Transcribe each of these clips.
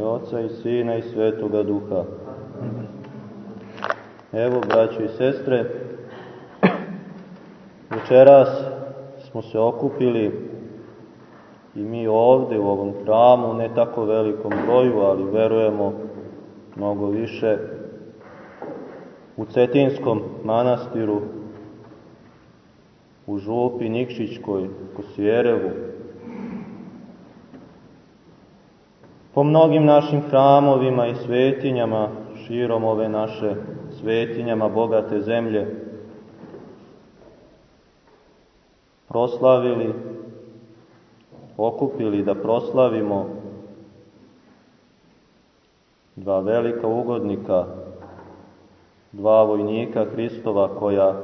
ime Oca i Sina i Svetoga Duha. Evo, braćo i sestre, večeras smo se okupili i mi ovde u ovom hramu, ne tako velikom broju, ali verujemo mnogo više, u Cetinskom manastiru, u Župi Nikšićkoj, Kosijerevu, po mnogim našim hramovima i svetinjama širom ove naše svetinjama bogate zemlje proslavili, okupili da proslavimo dva velika ugodnika, dva vojnika Hristova koja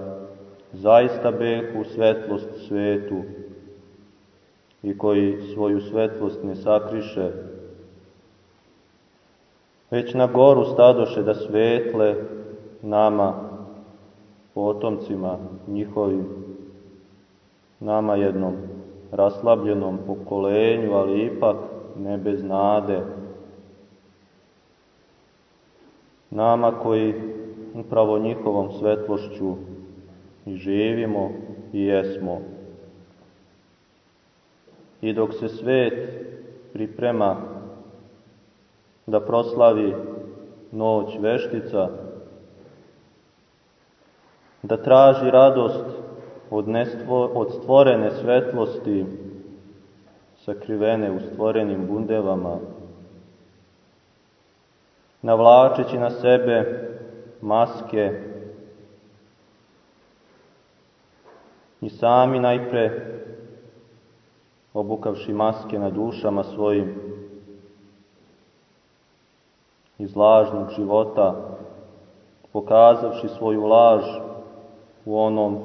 zaista behu svetlost svetu i koji svoju svetlost ne sakriše već na goru stadoše da svetle nama, potomcima njihovim, nama jednom raslabljenom pokolenju, ali ipak ne bez nade, nama koji upravo njihovom svetlošću i živimo i jesmo. I dok se svet priprema da proslavi noć veštica, da traži radost od, nestvo, od stvorene svetlosti sakrivene u stvorenim bundevama, navlačeći na sebe maske i sami najpre obukavši maske na dušama svojim iz lažnog života, pokazavši svoju laž u onom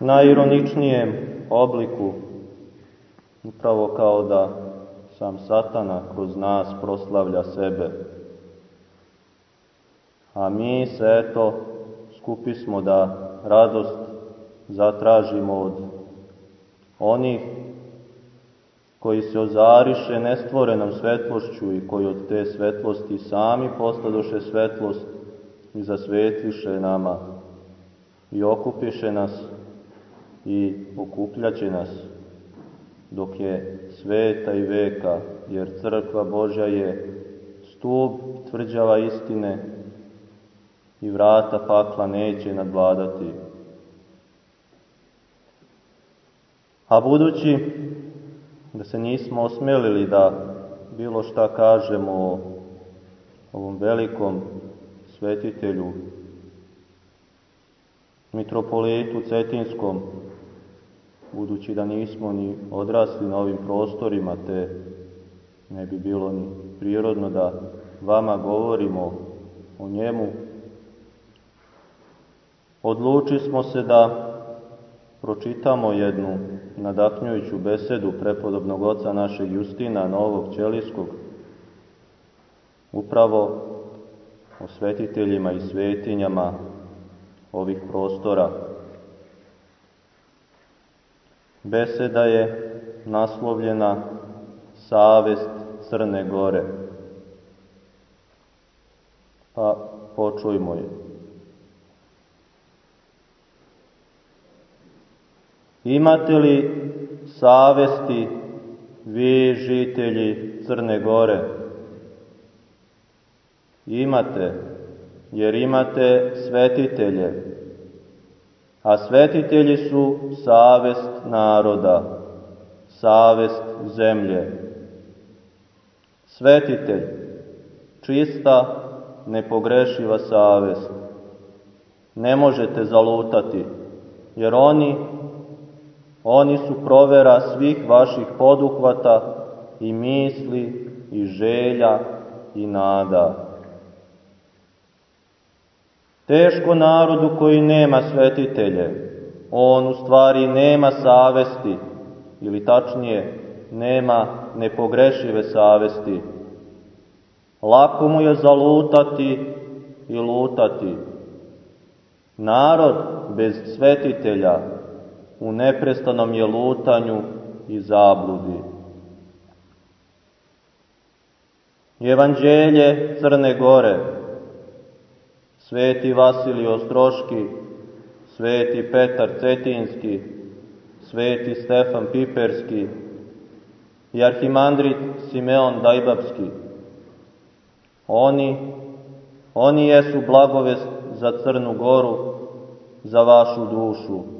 najironičnijem obliku, upravo kao da sam satana kroz nas proslavlja sebe. A mi se, eto, skupi smo da radost zatražimo od onih koji se ozariše nestvorenom svetlošću i koji od te svetlosti sami postadoše svetlost i zasvetliše nama i okupiše nas i okupljaće nas dok je sveta i veka, jer crkva Božja je stup tvrđava istine i vrata pakla neće nadvladati. A budući da se nismo osmelili da bilo šta kažemo o ovom velikom svetitelju, mitropolitu Cetinskom, budući da nismo ni odrasli na ovim prostorima, te ne bi bilo ni prirodno da vama govorimo o njemu, odluči smo se da pročitamo jednu nadahnjujuću besedu prepodobnog oca našeg Justina Novog Ćelijskog, upravo o svetiteljima i svetinjama ovih prostora. Beseda je naslovljena Savest Crne Gore. Pa počujmo je. Imate li savesti vi žitelji Crne Gore? Imate, jer imate svetitelje, a svetitelji su savest naroda, savest zemlje. Svetitelj, čista, nepogrešiva savest. Ne možete zalutati, jer oni Oni su provera svih vaših poduhvata i misli i želja i nada. Teško narodu koji nema svetitelje, on u stvari nema savesti, ili tačnije, nema nepogrešive savesti. Lako mu je zalutati i lutati. Narod bez svetitelja u neprestanom je lutanju i zabludi. Evanđelje Crne Gore, Sveti Vasilij Ostroški, Sveti Petar Cetinski, Sveti Stefan Piperski i Arhimandrit Simeon Dajbabski. Oni, oni jesu blagovest za Crnu Goru, za vašu dušu.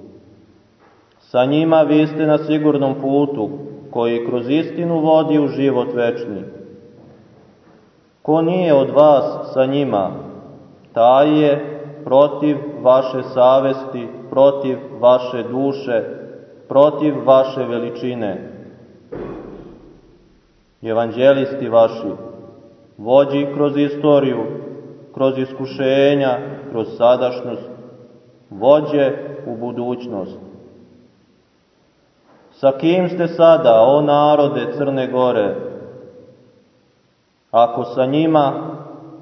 Sa njima vi ste na sigurnom putu, koji kroz istinu vodi u život večni. Ko nije od vas sa njima, taj je protiv vaše savesti, protiv vaše duše, protiv vaše veličine. Evanđelisti vaši, vođi kroz istoriju, kroz iskušenja, kroz sadašnjost, vođe u budućnost. Sa kim ste sada, o narode Crne Gore? Ako sa njima,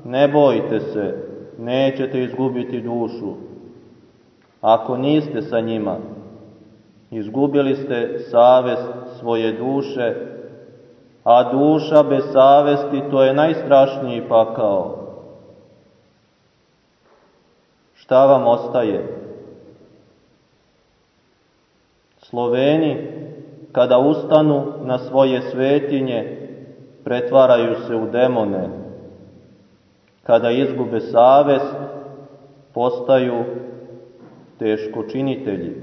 ne bojte se, nećete izgubiti dušu. Ako niste sa njima, izgubili ste savest svoje duše, a duša bez savesti to je najstrašniji pakao. Šta vam ostaje? Sloveni, kada ustanu na svoje svetinje, pretvaraju se u demone. Kada izgube savest, postaju teškočinitelji,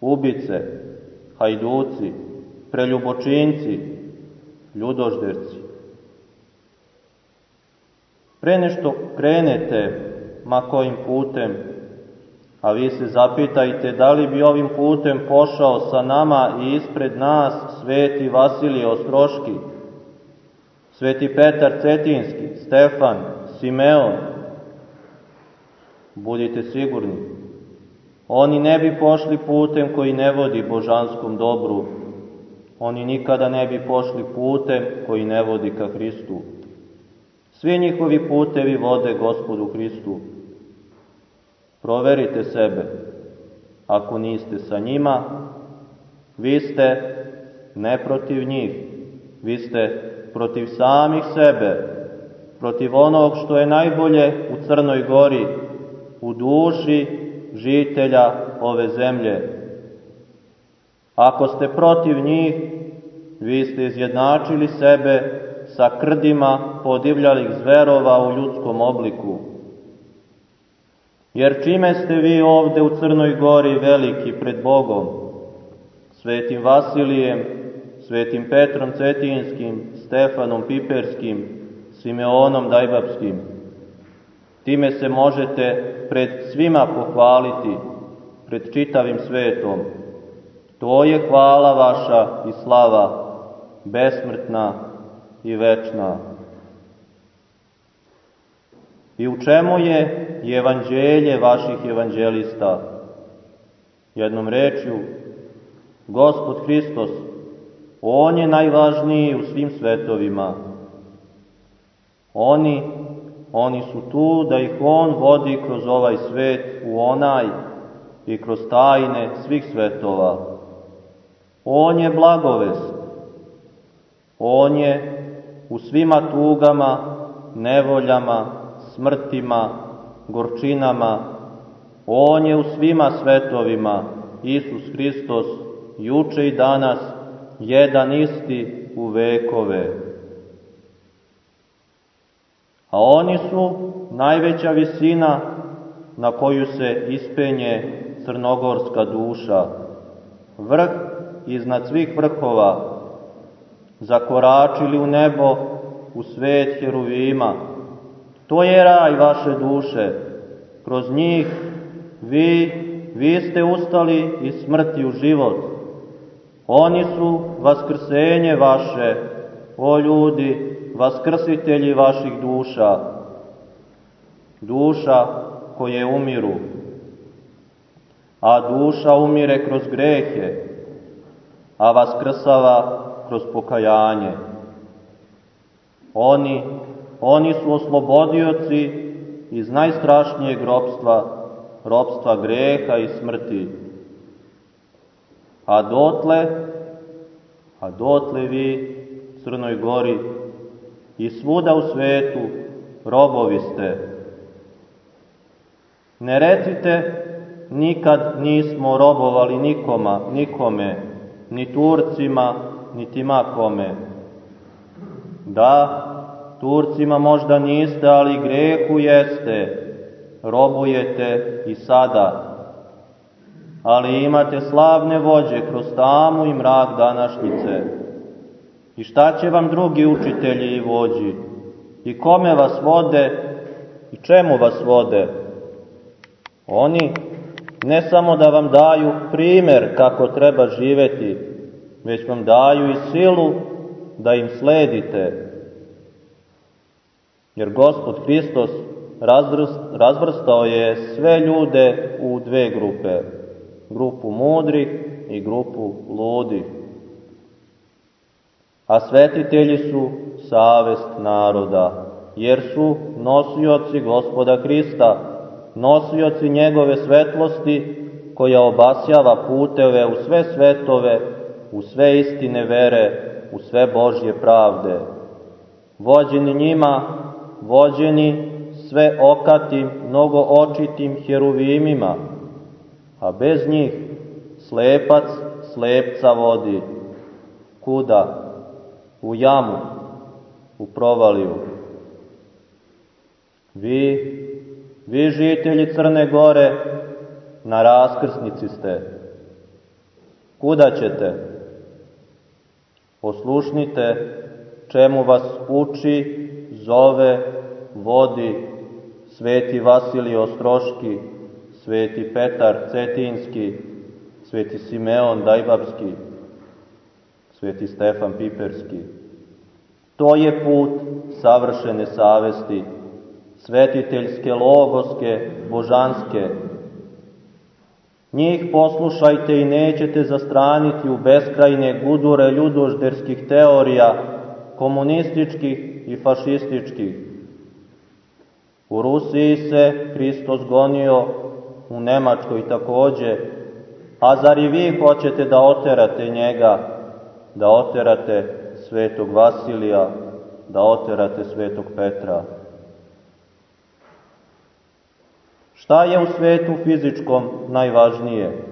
ubice, hajduci, preljubočinci, ljudožderci. Pre nešto krenete, ma kojim putem, a vi se zapitajte da li bi ovim putem pošao sa nama i ispred nas sveti Vasilije Ostroški, sveti Petar Cetinski, Stefan, Simeon. Budite sigurni, oni ne bi pošli putem koji ne vodi božanskom dobru, oni nikada ne bi pošli putem koji ne vodi ka Hristu. Svi njihovi putevi vode gospodu Hristu. Proverite sebe. Ako niste sa njima, vi ste ne protiv njih, vi ste protiv samih sebe, protiv onog što je najbolje u Crnoj Gori, u duši žitelja ove zemlje. Ako ste protiv njih, vi ste izjednačili sebe sa krdima podivljalih zverova u ljudskom obliku. Jer čime ste vi ovde u Crnoj Gori veliki pred Bogom? Svetim Vasilijem, Svetim Petrom Cetinskim, Stefanom Piperskim, Simeonom Dajbapskim. Time se možete pred svima pohvaliti, pred čitavim svetom. To je hvala vaša i slava, besmrtna i večna. I u čemu je evanđelje vaših evanđelista? Jednom rečju, Gospod Hristos, On je najvažniji u svim svetovima. Oni, oni su tu da ih On vodi kroz ovaj svet u onaj i kroz tajne svih svetova. On je blagovest. On je u svima tugama, nevoljama, smrtima, gorčinama, On je u svima svetovima, Isus Hristos, juče i danas, jedan isti u vekove. A oni su najveća visina na koju se ispenje crnogorska duša, vrh iznad svih vrhova, zakoračili u nebo, u svet heruvima, To je raj vaše duše. Kroz njih vi, vi ste ustali iz smrti u život. Oni su vaskrsenje vaše, o ljudi, vaskrsitelji vaših duša. Duša koje umiru. A duša umire kroz grehe, a vaskrsava kroz pokajanje. Oni Oni su oslobodioci iz najstrašnijeg ropstva, ropstva greha i smrti. A dotle, a dotle vi, Crnoj Gori, i svuda u svetu robovi ste. Ne recite, nikad nismo robovali nikoma, nikome, ni Turcima, niti makome. Da, Turcima možda niste, ali grehu jeste, robujete i sada. Ali imate slavne vođe kroz tamu i mrak današnjice. I šta će vam drugi učitelji i vođi? I kome vas vode i čemu vas vode? Oni ne samo da vam daju primer kako treba živeti, već vam daju i silu da im sledite. Jer Gospod Hristos razvrstao je sve ljude u dve grupe, grupu mudrih i grupu ludih. A svetitelji su savest naroda, jer su nosioci gospoda Hrista, nosioci njegove svetlosti, koja obasjava puteve u sve svetove, u sve istine vere, u sve Božje pravde. Vođeni njima, vođeni sve okatim, mnogo očitim heruvimima, a bez njih slepac slepca vodi. Kuda? U jamu, u provaliju. Vi, vi žitelji Crne Gore, na raskrsnici ste. Kuda ćete? Poslušnite čemu vas uči, zove, vodi sveti Vasilij Ostroški, sveti Petar Cetinski, sveti Simeon Dajbabski, sveti Stefan Piperski. To je put savršene savesti, svetiteljske, logoske, božanske. Njih poslušajte i nećete zastraniti u beskrajne gudure ljudožderskih teorija, komunističkih i fašističkih. U Rusiji se Hristos gonio, u Nemačkoj takođe, a zar i vi hoćete da oterate njega, da oterate svetog Vasilija, da oterate svetog Petra? Šta je u svetu fizičkom najvažnije?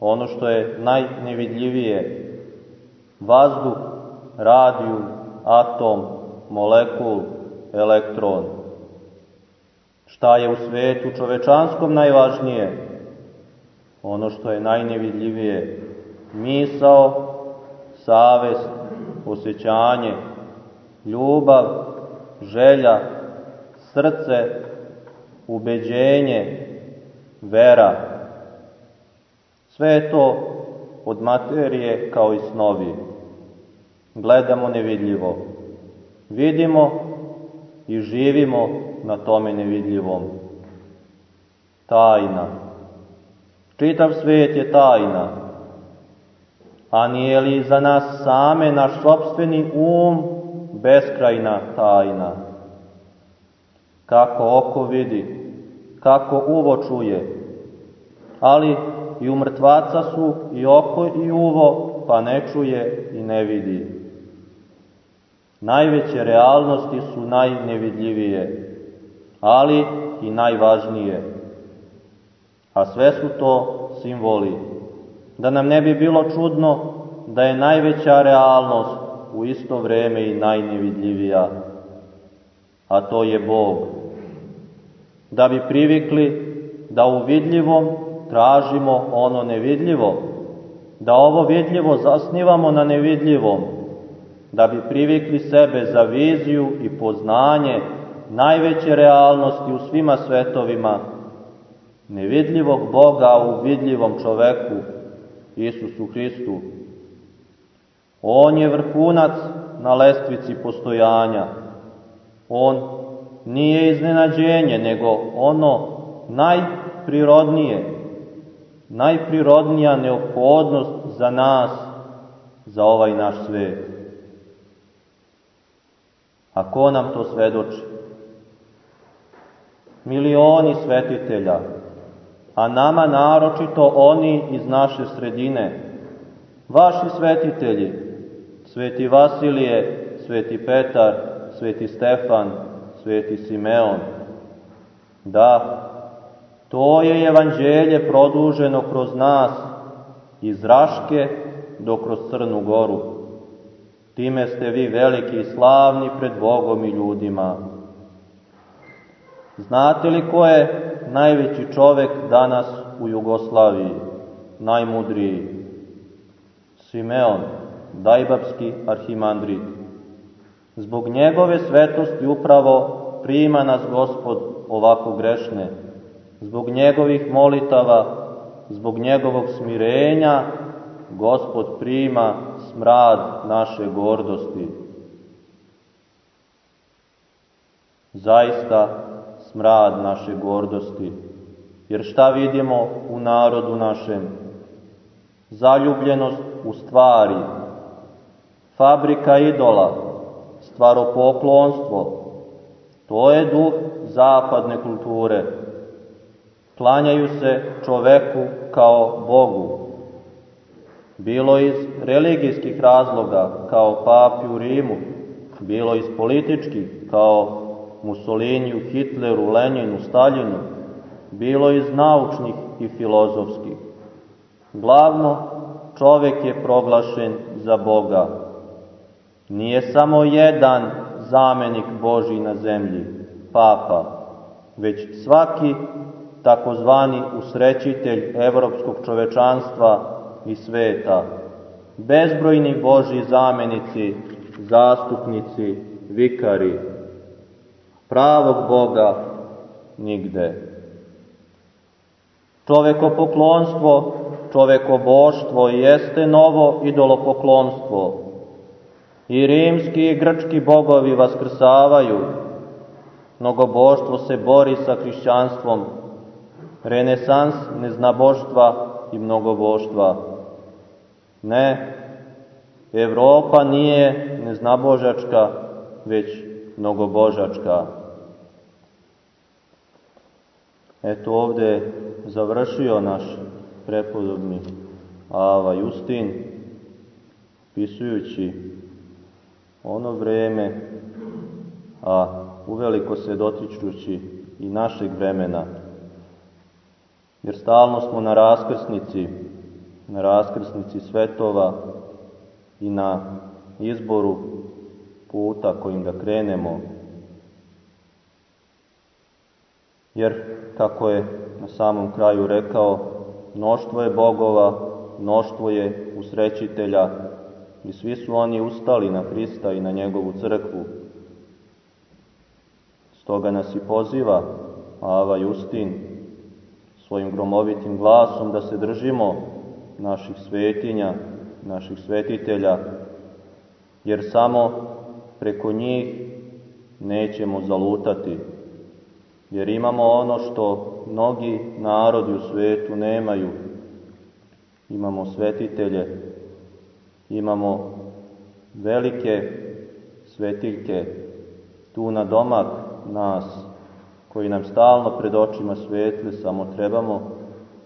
Ono što je najnevidljivije. Vazduh, radiju, atom, molekul, elektron. Šta je u svetu čovečanskom najvažnije? Ono što je najnevidljivije. Misao, savest, osjećanje, ljubav, želja, srce, ubeđenje, vera. Sve to od materije kao i snovi. Gledamo nevidljivo. Vidimo i živimo na tome nevidljivom. Tajna. Čitav svet je tajna. A nije li za nas same naš sobstveni um beskrajna tajna? Kako oko vidi, kako uvo čuje, ali i u mrtvaca su i oko i uvo, pa ne čuje i ne vidi. Najveće realnosti su najnevidljivije, ali i najvažnije. A sve su to simboli. Da nam ne bi bilo čudno da je najveća realnost u isto vreme i najnevidljivija, a to je Bog. Da bi privikli da u vidljivom tražimo ono nevidljivo, da ovo vidljivo zasnivamo na nevidljivom, da bi privikli sebe za viziju i poznanje najveće realnosti u svima svetovima, nevidljivog Boga u vidljivom čoveku, Isusu Hristu. On je vrhunac na lestvici postojanja. On nije iznenađenje, nego ono najprirodnije, najprirodnija neophodnost za nas, za ovaj naš svet. A ko nam to svedoči? Milioni svetitelja, a nama naročito oni iz naše sredine, vaši svetitelji, sveti Vasilije, sveti Petar, sveti Stefan, sveti Simeon. Da, to je evanđelje produženo kroz nas iz Raške do kroz Crnu Goru. Time ste vi veliki i slavni pred Bogom i ljudima. Znate li ko je najveći čovek danas u Jugoslaviji, najmudriji? Simeon, Dajbabski arhimandrit. Zbog njegove svetosti upravo prima nas Gospod ovako grešne, zbog njegovih molitava, zbog njegovog smirenja, Gospod prima smrad naše gordosti. Zaista smrad naše gordosti, jer šta vidimo u narodu našem? Zaljubljenost u stvari, fabrika idola, stvaropoklonstvo, to je duh zapadne kulture. Klanjaju se čoveku kao Bogu. Bilo iz religijskih razloga kao papi u Rimu, bilo iz političkih kao Mussoliniju, Hitleru, Leninu, Staljinu, bilo iz naučnih i filozofskih. Glavno, čovek je proglašen za Boga. Nije samo jedan zamenik Boži na zemlji, papa, već svaki takozvani usrećitelj evropskog čovečanstva i sveta, bezbrojni Boži zamenici, zastupnici, vikari, pravog Boga nigde. Čovekopoklonstvo, čovekoboštvo jeste novo idolopoklonstvo, I rimski i grčki bogovi vaskrsavaju, mnogoboštvo se bori sa hrišćanstvom, renesans neznaboštva i mnogoboštva. Ne, Evropa nije neznabožačka, već mnogobožačka. Eto ovde je završio naš prepodobni Ava Justin, pisujući ono vreme, a uveliko se dotičući i našeg vremena, jer stalno smo na raskrsnici, na raskrsnici svetova i na izboru puta kojim da krenemo. Jer, kako je na samom kraju rekao, mnoštvo je bogova, mnoštvo je usrećitelja, i svi su oni ustali na Hrista i na njegovu crkvu. Stoga nas i poziva Ava Justin svojim gromovitim glasom da se držimo naših svetinja, naših svetitelja, jer samo preko njih nećemo zalutati, jer imamo ono što mnogi narodi u svetu nemaju. Imamo svetitelje imamo velike svetiljke tu na domak nas, koji nam stalno pred očima svetle, samo trebamo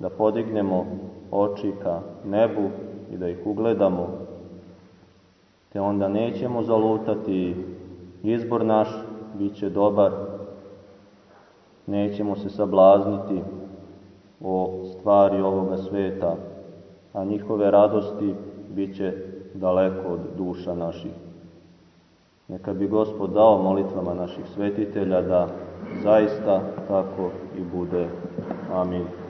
da podignemo oči ka nebu i da ih ugledamo, te onda nećemo zalutati, izbor naš bit će dobar, nećemo se sablazniti o stvari ovoga sveta, a njihove radosti bit će daleko od duša naših. Neka bi Gospod dao molitvama naših svetitelja da zaista tako i bude. Amin.